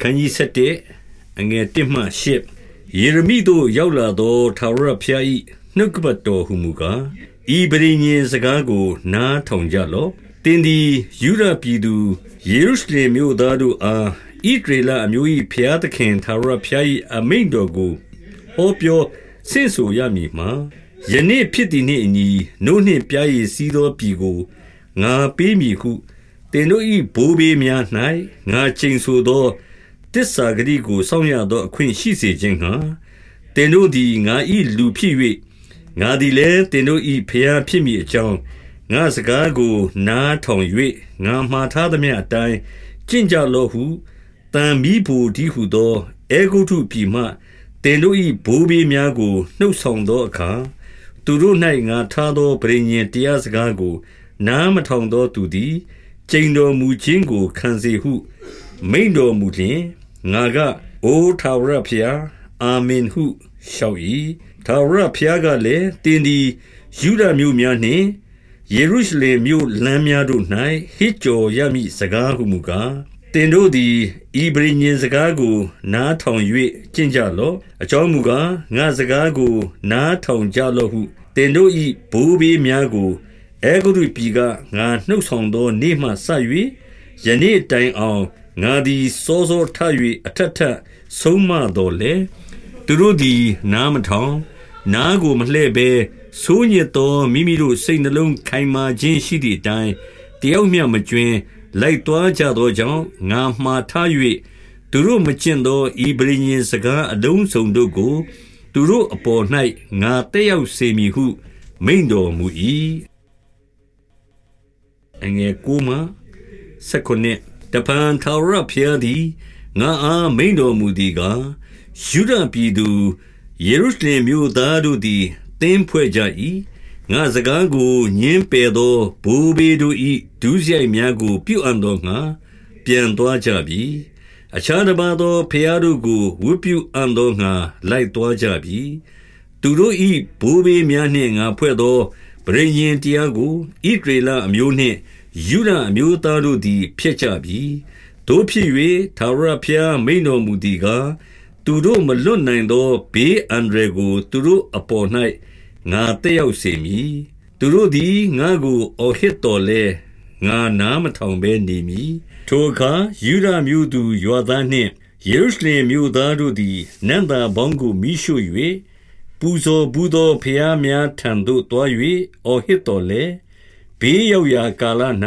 ခန်းကြီး7အငယ်1မှ8ယေရမိတို့ရောက်လာသောထာဝရဘုရား၏နှုတ်ကပတ်တော်ဟုမူကားဤပရိညင်စကားကို နားထောင်ကြလော့တင်းသည်ယူရပြည်သူယေရုရှလင်မြို့သားတို့အားဣဒရေလအမျိုး၏ဘုရားသခင်ထာဝရဘုရား၏အမိန့်တော်ကိုဟောပြောဆင့်ဆိုရမည်မှာယနေ့ဖြစ်သည်နှင့်အညီနို့နှင့်ပြားရည်စီးသောပြည်ကိုငါပေးမည်ဟုတင်တို့၏ဘိုးဘေးများ၌ငါချိန်ဆိုသော တစ္ဆာဂတိကိုစောင့်ရသောအခွင့်ရှိစေခြင်းငှာတင်တို့သည်ငါ၏လူဖြစ်၍ငါသည်လည်းတင်တို့၏ဖျားဖြစ်မိအကြောင်းငါစကားကိုနားထောင်၍ငါမှားထားသမျှအတိုင်းကြင်ကြလောဟုတန်မီးဘူဒီဟုသောအေဂုတုပြည်မှတင်တို့၏ဘိုးဘေးများကိုနှုတ်ဆောင်သောအခါသူတို့၌ငါထားသောပရိညင်တရားစကားကို နားမထောင်သောသူသည်ကျိန်တော်မူခြင်းကိုခံစေဟု မိန်တော်မူလျင် ငါကအိုထာဝရဖျားအာမင်ဟုလျှောက်၏ထာဝရဖျားကလည်းတင်းဒီယူဒမြို့များနှင့်ယေရုရှလင်မြို့လမ်းများတို့၌ဟစ်ကြော်ရမည့်စကားဟုမူကားတင်တို့သည်ဤပရိညင်စကားကို နားထောင်၍ကျင့်ကြလော့အကြောင်းမူကားငါစကားကို နားထောင်ကြလော့ဟုတင်တို့၏ဘိုးဘေးများကိုအဲဂုရုပြည်ကငါနှုတ်ဆောင်သောနေ့မှစ၍ယနေ့တိုင်အောင် ငါသည်စောစောထ၍အထက်ထဆုံးမတော်လေသူတို့သည်နားမထောင်နားကိုမလှဲ့ဘဲဆိုးညစ်သောမိမိတို့စိတ်နှလုံးခိုင်မာခြင်းရှိသည့်အတိုင်းတယောက်မျှမကျွင်းလိုက်သွားကြသောကြောင့်ငါမှားထား၍သူတို့မကျင့်သောဤပရိညင်စကားအလုံးစုံတို့ကို သူတို့အပေါ်၌ငါတက်ရောက်စေမည်ဟု မိန်တော်မူ၏အငယ်ကိုမှစကုနှစ် တပန်ထာဝရဘုရားသည်ငါအားမိန်တော်မူသည်ကားယူဒပြည်သူယေရုရှလင်မြို့သားတို့သည်တင်းဖွဲ့ကြ၏ငါစကားကိုညင်းပယ်သောဘိုးဘေးတို့၏ဒုစရိုက်များကို ပြုအံ့သောငါပြန်သွားကြပြီအခြားတစ်ပါးသောဖျားတို့ကိုဝတ်ပြုအံ့သောငါလိုက်သွားကြပြီသူတို့၏ဘိုးဘေးများနှင့်ငါဖွဲ့သောပရိညင်တရားကိုဣဒရေလအမျိုးနှင့် ယူဒအမျိုးသားတို့သည်ဖျက်ကြပြီတို့ဖြစ်၍သာရဖျားမိန်တော်မူသည်ကားသူတို့မလွတ်နိုင်သောဘေးအန္တရာယ်ကို သူတို့အပေါ်၌ငါတက်ရောက်စေမည်သူတို့သည်ငါကိုအော်ဟစ်တော်လဲငါနားမထောင်ဘဲနေမည်ထိုအခါယူဒမျိုးသူယွာသားနှင့်ယေရုရှလင်မြို့သားတို့သည်နန္တာဘောင်းကိုမိရှု၍ပူဇော်ဘူးသောဖျားများထံသို့တွား၍အော်ဟစ်တော်လဲ ဘေးရောက်ရာကာလ၌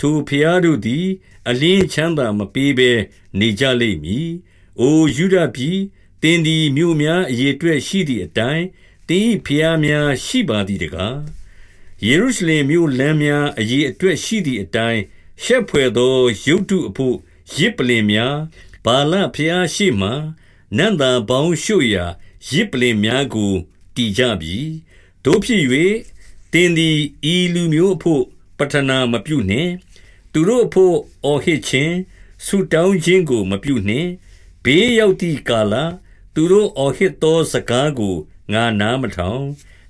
ထိုဖျားတို့သည် အလင်းချမ်းသာမပေးဘဲနေကြလိမ့်မည်။အိုယူဒပြည်တင်းဒီမြို့များအရေအတွက်ရှိသည့်အတိုင်းတင်းဖျားများရှိပါသည်တကား။ယေရုရှလင်မြို့လမ်းများအရေအတွက်ရှိသည့်အတိုင်းရှက်ဖွယ်သောရုတ်တုအဖို့ရစ်ပလင်များဘာလဖျားရှိမှနန္တာပေါင်းရှုရာရစ်ပလင်များကိုတည်ကြပြီ။တို့ဖြစ်၍ သင်သည်ဤလူမျိုးအဖို့ပတနာမပြုနှင့်သူတို့အဖို့အော်ဟစ်ခြင်းဆုတောင်းခြင်းကို မပြုနှင့်ဘေးရောက်သည့်ကာလသူတို့အော်ဟစ်သောစကားကိုငါနားမထောင်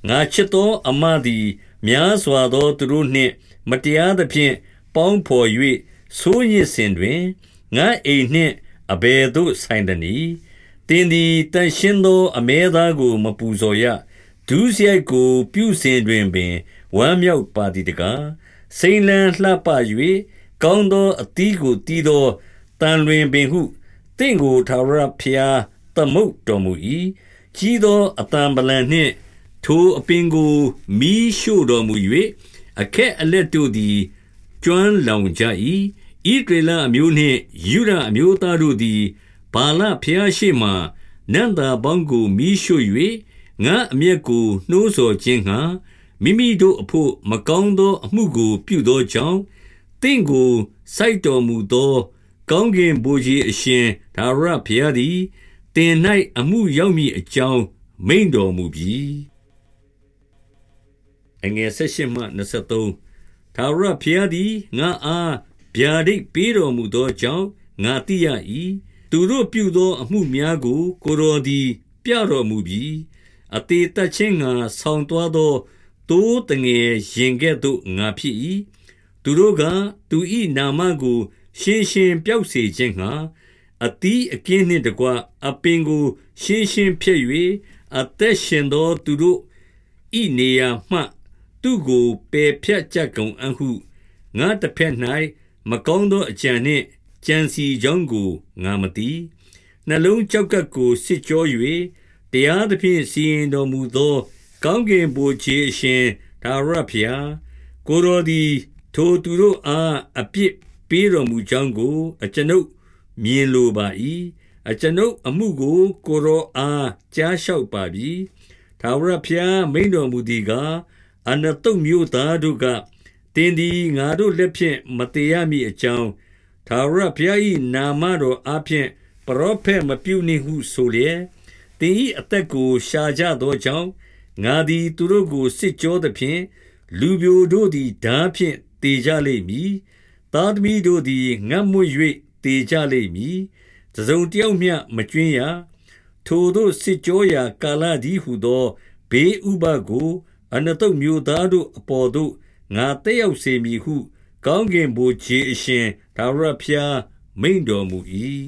ငါချစ်သောအမသည်များစွာသောသူတို့နှင့် မတရားသဖြင့်ပေါင်းဖော်၍ဆိုးညစ်စဉ်တွင်ငါအိမ်နှင့်အဘယ်သို့ဆိုင်သနည်းတင်းသည်တန်ရှင်းသော အမဲသားကို မပူဇော်ရ ဒုစရိုက်ကို ပြုစဉ်တွင်ပင် ဝမ်းမြောက်ပါသည်တကားစိမ့်လန်းလှပ၍ကောင်းသောအသီးကိုတီးသောတန်လွင်ပင်ဟုတင့်ကိုထာဝရဘုရားသမုတ်တော်မူ၏ကြီးသောအတံပလံနှင့် ထိုအပင်ကိုမီးရှို့တော်မူ၍အခက်အလက်တို့သည် ကျွမ်းလောင်ကြ၏ဣဒေလအမျိုးနှင့်ယူရအမျိုးသားတို့သည် ဘာလဖျားရှိမှနန္တာပေါင်းကိုမီးရှို့၍ ငါအမျက်ကိုနှိုးဆော်ခြင်းငှာမိမိတို့အဖို့မကောင်းသောအမှုကို ပြုသောကြောင့်တင့်ကိုစိုက်တော်မူသော ကောင်းကင်ဘုရားအရှင်ဒါရဘုရားသည်တင်၌အမှုရောက်မည်အကြောင်းမိန်တော်မူပြီအငယ်၁၈မှ23ဒါရဘုရားသည်ငါအားဗျာဒိတ်ပေးတော်မူသောကြောင့်ငါသိရ၏သူတို့ပြုသောအမှုများကို ကိုတော်သည် ပြတော်မူပြီး အသေးတချင်းငါဆောင်းသွားသောတိုးတငယ်ရင်ကဲ့သို့ငါဖြစ်၏သူတို့ကသူ၏နာမကို ရှင်းရှင်းပြောက်စေခြင်းငှာအသီးအကင်းနှင့်တကွအပင်ကို ရှင်းရှင်းဖြတ်၍အသက်ရှင်သောသူတို့ဤနေရာမှ သူ့ကိုပယ်ဖြတ်ကြကုန်အံ့ဟုငါတစ်ဖက်၌မကောင်းသောအကြံနှင့်ကြံစီကြောင်းကိုငါမသိနှလုံးကြောက်ကပ်ကိုစစ်ကြော၍ တရားသဖြင့်စီရင်တော်မူသော ကောင်းကင်ဘုရားအရှင်သာရဖျားကိုတော်သည် ထိုသူတို့အားအပြစ်ပေးတော်မူကြောင်းကို အကျွန်ုပ်မြင်လိုပါ၏အကျွန်ုပ်အမှုကို ကိုရောအားကြားလျှောက်ပါပြီသာဝရဖျားမိန်တော်မူသည်ကားအနတုတ်မျိုးသားတို့ကတင်းသည်ငါတို့လက်ဖြင့်မတေရမည်အကြောင်းသာဝရဘုရား၏နာမတော်အဖျင်ပရောဖက်မပြုနှင့်ဟုဆိုလျက်တ င်း၏အသက်ကို ရှာကြသောကြောင့် ငါသည် သူတို့ကို စစ်ကြောသဖြင့် လူပြိုတို့သည်ဓာဖြင့်တေကြလိမ့်မည် သားသမီးတို့သည် ငတ်မွ၍တေကြလိမ့်မည် တစုံတယောက်မျှ မကျွင်းရ ထိုတို့ စစ်ကြောရာကာလသည်ဟုသော ဘေးဥပကို အနတုတ်မျိုးသားတို့အပေါ်သို့ ငါတက်ရောက်စေမည်ဟု ကောင်းကင်ဘုရားအရှင်ဒါဝရဖျားမိန်တော်မူ၏